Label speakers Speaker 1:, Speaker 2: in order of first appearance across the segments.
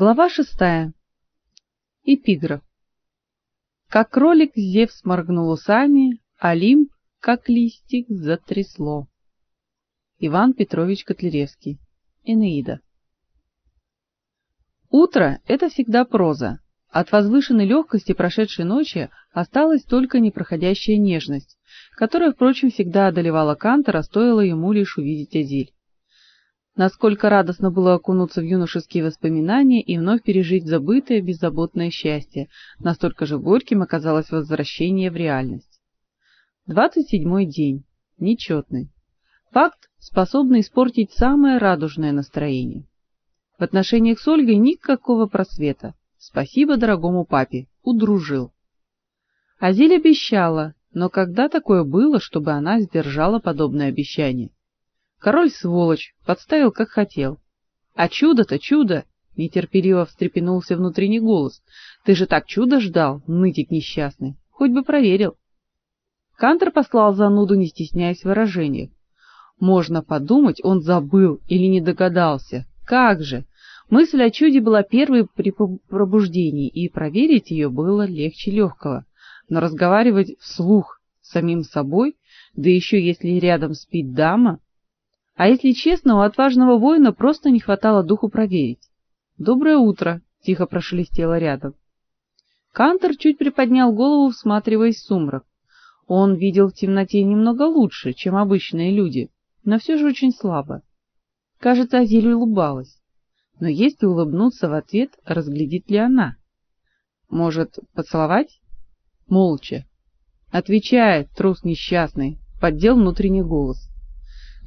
Speaker 1: Глава шестая. Эпиграф. Как кролик Зевс моргнул усами, Олимп, как листик, затрясло. Иван Петрович Котляревский. Энеида. Утро это всегда проза. От возвышенной легкости прошедшей ночи осталась только непроходящая нежность, которая, впрочем, всегда одолевала Кантора, стоило ему лишь увидеть Азиль. Насколько радостно было окунуться в юношеские воспоминания и вновь пережить забытое беззаботное счастье, настолько же горьким оказалось возвращение в реальность. Двадцать седьмой день. Нечетный. Факт, способный испортить самое радужное настроение. В отношениях с Ольгой никакого просвета. Спасибо дорогому папе, удружил. Азиль обещала, но когда такое было, чтобы она сдержала подобное обещание? Король сволочь, подставил как хотел. А чудо-то чудо, нетерпеливо встрепенулся внутренний голос. Ты же так чудо ждал, нытик несчастный. Хоть бы проверил. Кантер послал зануду, не стесняясь в. Можно подумать, он забыл или не догадался. Как же? Мысль о чуде была первой при пробуждении, и проверить ее было легче легкого. Но разговаривать вслух самим собой, да еще если рядом спит дама, а если честно, у отважного воина просто не хватало духу проверить. "Доброе утро", тихо прошелестело рядом. Кантер чуть приподнял голову, всматриваясь в сумрак. Он видел в темноте немного лучше, чем обычные люди, но все же очень слабо. Кажется, Азиль улыбалась. Но если улыбнуться в ответ, разглядит ли она? Может, поцеловать? Молча. Отвечает, трус несчастный, поддел внутренний голос.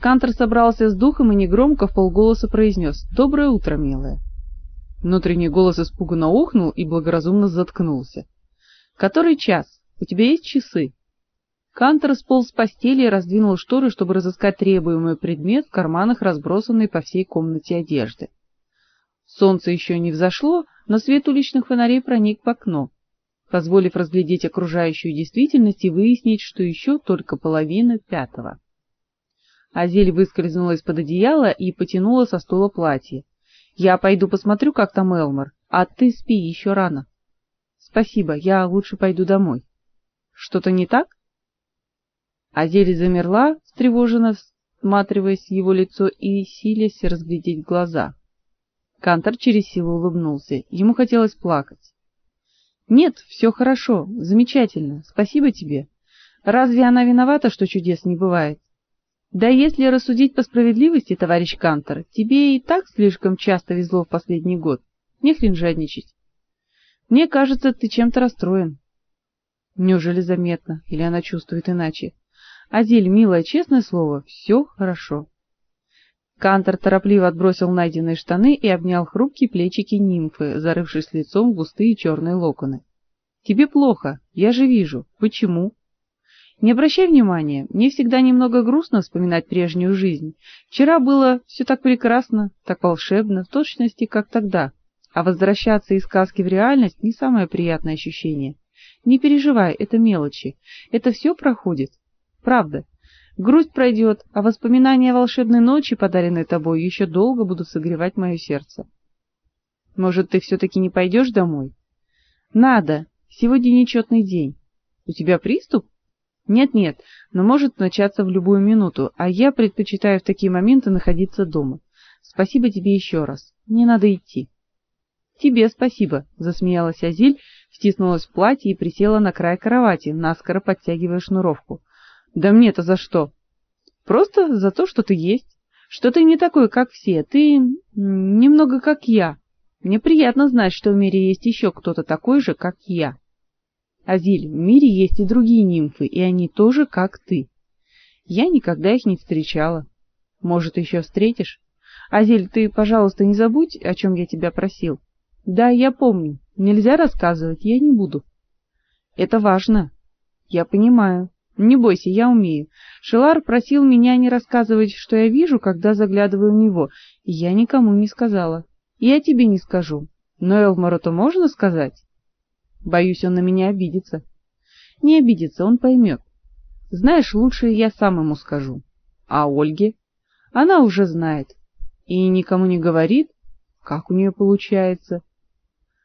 Speaker 1: Кантер собрался с духом и негромко в полголоса произнес «Доброе утро, милая». Внутренний голос испуганно охнул и благоразумно заткнулся. «Который час? У тебя есть часы?» Кантер сполз с постели и раздвинул шторы, чтобы разыскать требуемый предмет в карманах, разбросанной по всей комнате одежды. Солнце еще не взошло, но свет уличных фонарей проник в окно, позволив разглядеть окружающую действительность и выяснить, что еще только половина пятого. Азель выскользнула из-под одеяла и потянула со стула платье. Я пойду посмотрю, как там Элмар, а ты спи, еще рано. Спасибо, я лучше пойду домой. Что-то не так? Азель замерла, встревоженно всматриваясь в его лицо и силясь разглядеть глаза. Кантор через силу улыбнулся. Ему хотелось плакать. Нет, все хорошо, замечательно. Спасибо тебе. Разве она виновата, что чудес не бывает? Да если рассудить по справедливости, товарищ Кантор, тебе и так слишком часто везло в последний год. Не хрен жадничать. Мне кажется, ты чем-то расстроен. Неужели заметно, или она чувствует иначе? Азель, милая, честное слово, все хорошо. Кантор торопливо отбросил найденные штаны и обнял хрупкие плечики нимфы, зарывшись лицом в густые черные локоны. Тебе плохо, я же вижу. Почему? Не обращай внимания, мне всегда немного грустно вспоминать прежнюю жизнь. Вчера было все так прекрасно, так волшебно, в точности, как тогда. А возвращаться из сказки в реальность не самое приятное ощущение. Не переживай, это мелочи. Это все проходит. Правда. Грусть пройдет, а воспоминания о волшебной ночи, подаренной тобой, еще долго будут согревать мое сердце. Может, ты все таки не пойдешь домой? Надо. Сегодня нечетный день. У тебя приступ? Нет-нет, но может начаться в любую минуту, а я предпочитаю в такие моменты находиться дома. Спасибо тебе еще раз. Не надо идти. Тебе спасибо, засмеялась Азиль, втиснулась в платье и присела на край кровати, наскоро подтягивая шнуровку. Да мне-то за что? Просто за то, что ты есть, что ты не такой, как все, ты немного как я. Мне приятно знать, что в мире есть еще кто-то такой же, как я. Азиль, в мире есть и другие нимфы, и они тоже как ты. Я никогда их не встречала. Может, еще встретишь? Азиль, ты, пожалуйста, не забудь, о чем я тебя просил. Да, я помню. Нельзя рассказывать, я не буду. Это важно. Я понимаю. Не бойся, я умею. Шелар просил меня не рассказывать, что я вижу, когда заглядываю в него, и я никому не сказала. Я тебе не скажу. Но Элмару-то можно сказать? Боюсь, он на меня обидится. Не обидится, он поймет. Знаешь, лучше я сам ему скажу. А Ольге? Она уже знает. И никому не говорит? Как у нее получается?